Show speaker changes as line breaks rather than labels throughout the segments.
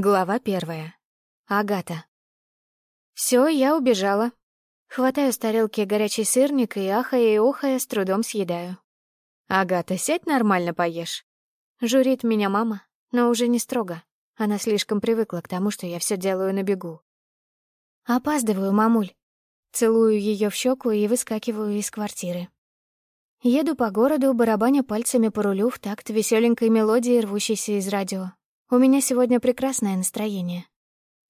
Глава первая. Агата. Все, я убежала. Хватаю с тарелки горячий сырник и, ахая и охая, с трудом съедаю. «Агата, сядь нормально поешь». Журит меня мама, но уже не строго. Она слишком привыкла к тому, что я все делаю на бегу. «Опаздываю, мамуль». Целую ее в щеку и выскакиваю из квартиры. Еду по городу, барабаня пальцами по рулю в такт веселенькой мелодии, рвущейся из радио. У меня сегодня прекрасное настроение.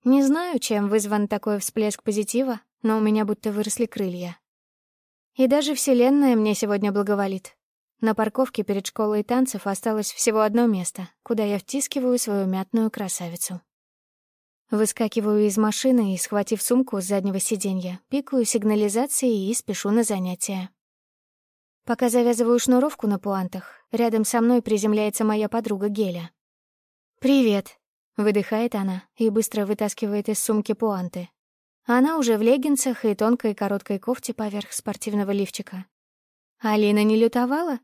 Не знаю, чем вызван такой всплеск позитива, но у меня будто выросли крылья. И даже Вселенная мне сегодня благоволит. На парковке перед школой танцев осталось всего одно место, куда я втискиваю свою мятную красавицу. Выскакиваю из машины и, схватив сумку с заднего сиденья, пикаю сигнализации и спешу на занятия. Пока завязываю шнуровку на пуантах, рядом со мной приземляется моя подруга Геля. «Привет!» — выдыхает она и быстро вытаскивает из сумки пуанты. Она уже в леггинсах и тонкой короткой кофте поверх спортивного лифчика. Алина не лютовала?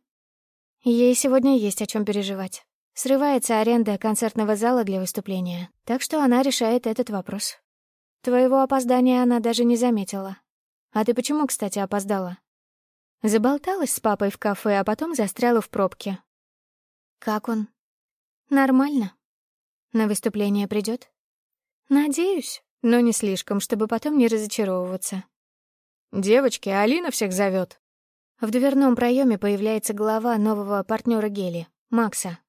Ей сегодня есть о чем переживать. Срывается аренда концертного зала для выступления, так что она решает этот вопрос. Твоего опоздания она даже не заметила. А ты почему, кстати, опоздала? Заболталась с папой в кафе, а потом застряла в пробке. Как он? Нормально. На выступление придет? Надеюсь, но не слишком, чтобы потом не разочаровываться.
Девочки, Алина всех зовет.
В дверном проеме появляется голова нового партнера Гели, Макса.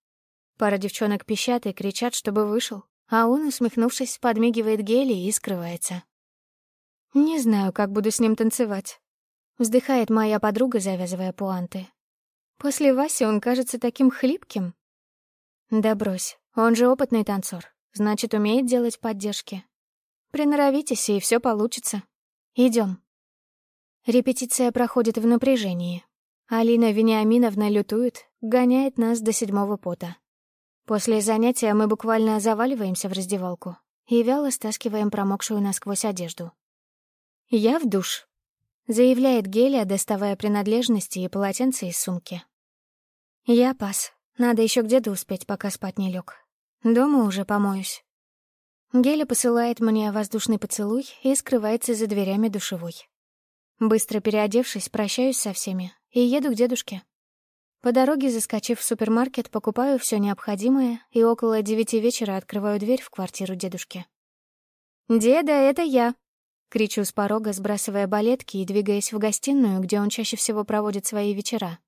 Пара девчонок пищат и кричат, чтобы вышел, а он, усмехнувшись, подмигивает Гели и скрывается. «Не знаю, как буду с ним танцевать», — вздыхает моя подруга, завязывая пуанты. «После Васи он кажется таким хлипким». «Да брось, он же опытный танцор, значит, умеет делать поддержки. Приноровитесь, и все получится. Идем. Репетиция проходит в напряжении. Алина Вениаминовна лютует, гоняет нас до седьмого пота. После занятия мы буквально заваливаемся в раздевалку и вяло стаскиваем промокшую насквозь одежду. «Я в душ», — заявляет Гелия, доставая принадлежности и полотенце из сумки. «Я пас. Надо еще где-то успеть, пока спать не лег. Дома уже помоюсь». Геля посылает мне воздушный поцелуй и скрывается за дверями душевой. Быстро переодевшись, прощаюсь со всеми и еду к дедушке. По дороге, заскочив в супермаркет, покупаю все необходимое и около девяти вечера открываю дверь в квартиру дедушки. «Деда, это я!» — кричу с порога, сбрасывая балетки и двигаясь в гостиную, где он чаще всего проводит свои вечера.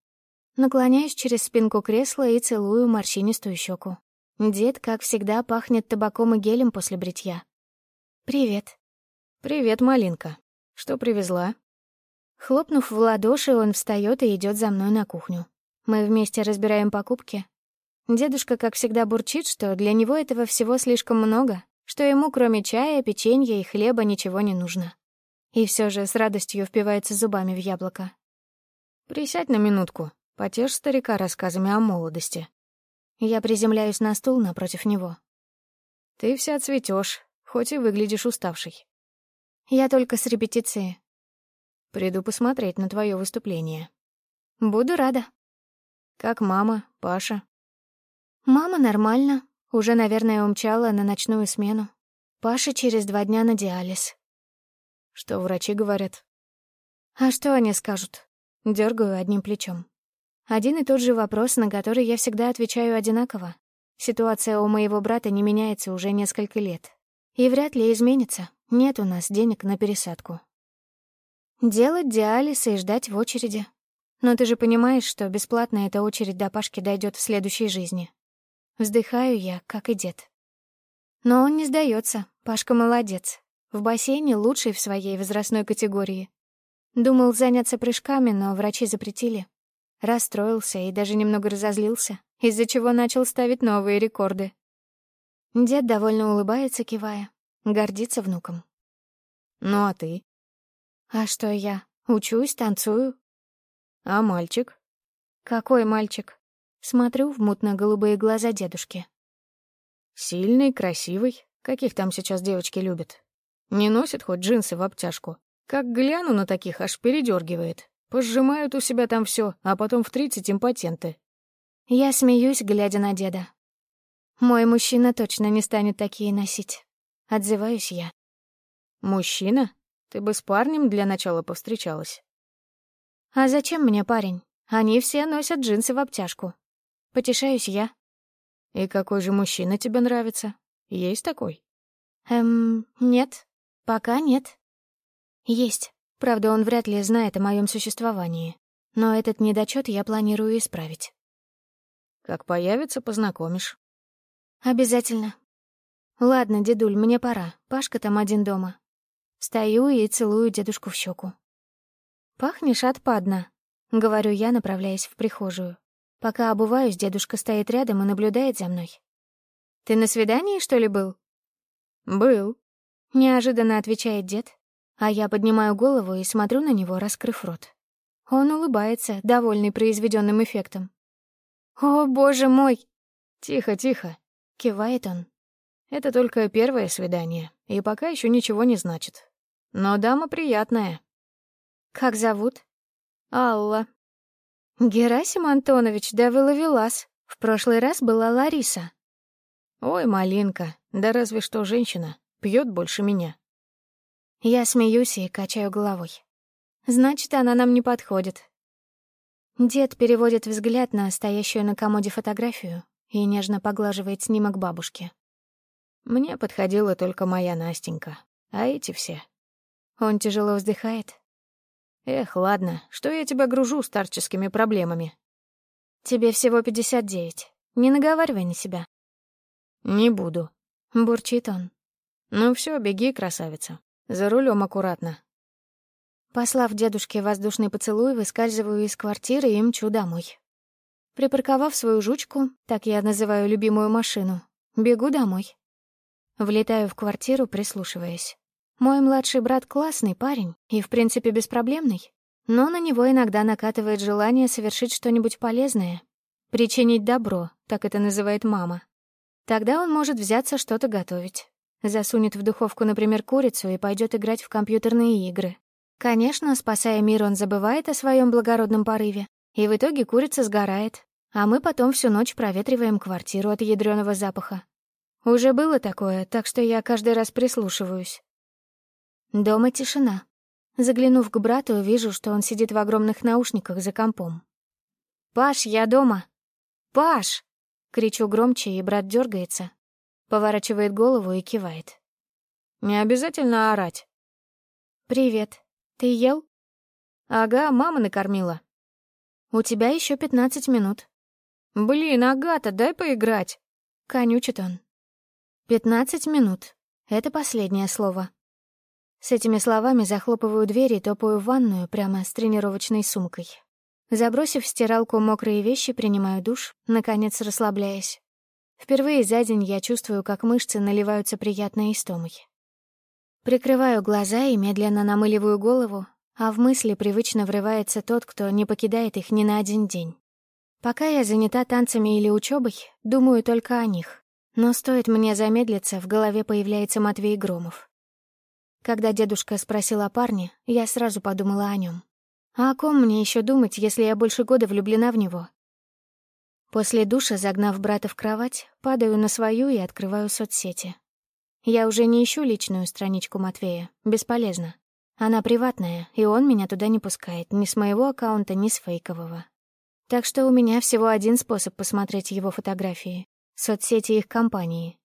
Наклоняюсь через спинку кресла и целую морщинистую щеку. Дед, как всегда, пахнет табаком и гелем после бритья. «Привет».
«Привет, малинка. Что привезла?»
Хлопнув в ладоши, он встает и идет за мной на кухню. Мы вместе разбираем покупки. Дедушка, как всегда, бурчит, что для него этого всего слишком много, что ему кроме чая, печенья и хлеба ничего не нужно. И все же с радостью впивается зубами в яблоко.
«Присядь на минутку, потешь старика рассказами о молодости»,
я приземляюсь на стул напротив него.
«Ты вся цветешь, хоть и выглядишь уставшей».
«Я только с репетиции».
«Приду посмотреть на твое выступление».
«Буду рада».
«Как мама, Паша?»
«Мама нормально. Уже, наверное, умчала на ночную смену. Паша через два дня на диализ».
«Что врачи говорят?»
«А что они скажут?» Дергаю одним плечом. Один и тот же вопрос, на который я всегда отвечаю одинаково. Ситуация у моего брата не меняется уже несколько лет. И вряд ли изменится. Нет у нас денег на пересадку. Делать диализ и ждать в очереди. Но ты же понимаешь, что бесплатно эта очередь до Пашки дойдет в следующей жизни. Вздыхаю я, как и дед. Но он не сдается. Пашка молодец. В бассейне лучший в своей возрастной категории. Думал заняться прыжками, но врачи запретили расстроился и даже немного разозлился, из-за чего начал ставить новые рекорды. Дед довольно улыбается, кивая, гордится внуком.
«Ну а ты?»
«А что я? Учусь, танцую?»
«А мальчик?»
«Какой мальчик?» Смотрю в мутно-голубые глаза дедушки.
«Сильный, красивый. Каких там сейчас девочки любят? Не носит хоть джинсы в обтяжку. Как гляну на таких, аж передергивает. Пожимают у себя там все, а потом в тридцать импотенты.
Я смеюсь, глядя на деда. Мой мужчина точно не станет такие носить. Отзываюсь я.
Мужчина? Ты бы с парнем для начала повстречалась.
А зачем мне парень? Они все носят джинсы в обтяжку. Потешаюсь я.
И какой же мужчина тебе нравится? Есть такой?
Эм, нет. Пока нет. Есть. Правда, он вряд ли знает о моем существовании, но этот недочет я планирую исправить.
Как появится, познакомишь.
Обязательно. Ладно, дедуль, мне пора. Пашка там один дома. Стою и целую дедушку в щеку. Пахнешь отпадно, — говорю я, направляясь в прихожую. Пока обуваюсь, дедушка стоит рядом и наблюдает за мной. «Ты на свидании, что ли, был?»
«Был», —
неожиданно отвечает дед а я поднимаю голову и смотрю на него, раскрыв рот. Он улыбается, довольный произведенным эффектом. «О, боже мой!»
«Тихо, тихо!»
— кивает он.
«Это только первое свидание, и пока еще ничего не значит. Но дама приятная».
«Как зовут?»
«Алла».
«Герасим Антонович, да вы ловелас. В прошлый раз была Лариса».
«Ой, малинка, да разве что женщина. Пьет больше меня».
Я смеюсь и качаю головой. Значит, она нам не подходит. Дед переводит взгляд на стоящую на комоде фотографию и нежно поглаживает снимок бабушки.
Мне подходила только моя Настенька, а эти все.
Он тяжело вздыхает.
Эх, ладно, что я тебя гружу старческими проблемами?
Тебе всего 59. Не наговаривай на себя.
Не буду,
бурчит он.
Ну все, беги, красавица. За рулем аккуратно».
Послав дедушке воздушный поцелуй, выскальзываю из квартиры и мчу домой. Припарковав свою жучку, так я называю любимую машину, бегу домой. Влетаю в квартиру, прислушиваясь. Мой младший брат классный парень и, в принципе, беспроблемный, но на него иногда накатывает желание совершить что-нибудь полезное. Причинить добро, так это называет мама. Тогда он может взяться что-то готовить. Засунет в духовку, например, курицу и пойдет играть в компьютерные игры. Конечно, спасая мир, он забывает о своем благородном порыве, и в итоге курица сгорает, а мы потом всю ночь проветриваем квартиру от ядреного запаха. Уже было такое, так что я каждый раз прислушиваюсь. Дома тишина. Заглянув к брату, вижу, что он сидит в огромных наушниках за компом. «Паш, я дома!» «Паш!» — кричу громче, и брат дергается, Поворачивает голову и кивает.
«Не обязательно орать».
«Привет. Ты ел?»
«Ага, мама накормила».
«У тебя еще пятнадцать минут».
«Блин, Агата, дай поиграть!»
— конючит он. «Пятнадцать минут. Это последнее слово». С этими словами захлопываю дверь и топаю в ванную прямо с тренировочной сумкой. Забросив в стиралку мокрые вещи, принимаю душ, наконец расслабляясь. Впервые за день я чувствую, как мышцы наливаются приятной истомой. Прикрываю глаза и медленно намыливаю голову, а в мысли привычно врывается тот, кто не покидает их ни на один день. Пока я занята танцами или учебой, думаю только о них. Но стоит мне замедлиться, в голове появляется Матвей Громов. Когда дедушка спросил о парне, я сразу подумала о нем. А о ком мне еще думать, если я больше года влюблена в него? После душа, загнав брата в кровать, падаю на свою и открываю соцсети. Я уже не ищу личную страничку Матвея. Бесполезно. Она приватная, и он меня туда не пускает, ни с моего аккаунта, ни с фейкового. Так что у меня всего один способ посмотреть его фотографии. Соцсети их компании.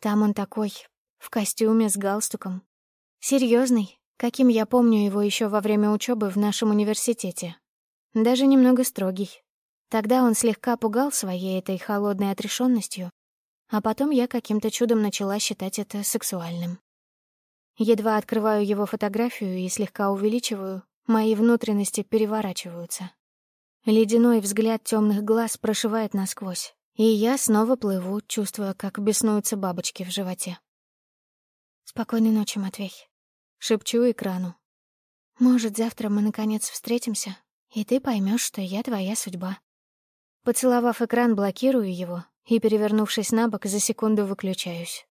Там он такой, в костюме с галстуком. Серьезный, каким я помню его еще во время учебы в нашем университете. Даже немного строгий, Тогда он слегка пугал своей этой холодной отрешенностью, а потом я каким-то чудом начала считать это сексуальным. Едва открываю его фотографию и слегка увеличиваю, мои внутренности переворачиваются. Ледяной взгляд темных глаз прошивает насквозь, и я снова плыву, чувствуя, как беснуются бабочки в животе. «Спокойной ночи, Матвей», — шепчу экрану. «Может, завтра мы наконец встретимся, и ты поймешь, что я твоя судьба». Поцеловав экран, блокирую его и, перевернувшись на бок, за секунду выключаюсь.